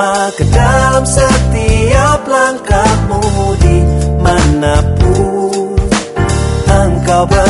bersama ke dalam setiap langkahmu di di mana pun engkau berada.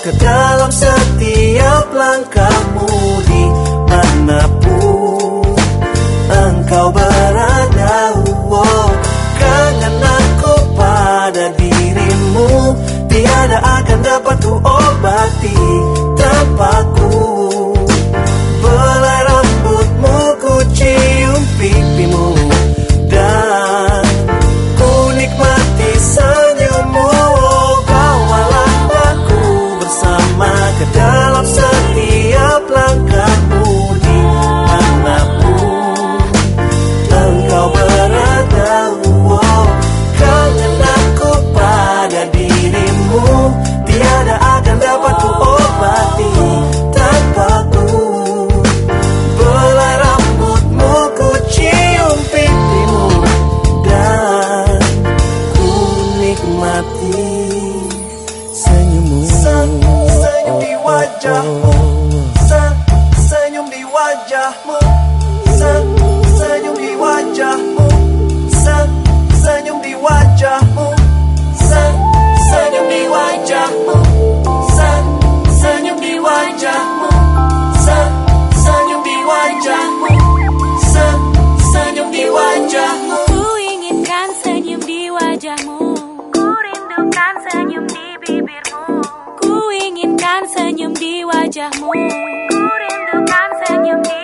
Ke dalam setiap langkahmu di mana pun Wajahmu. Senyum di wajahmu. Senyum di wajahmu. Senyum di wajahmu. Senyum di wajahmu. Senyum di wajahmu. Senyum di wajahmu. Ku inginkan senyum di wajahmu. Ku rindukan senyum di bibirmu. Ku inginkan senyum di wajahmu and you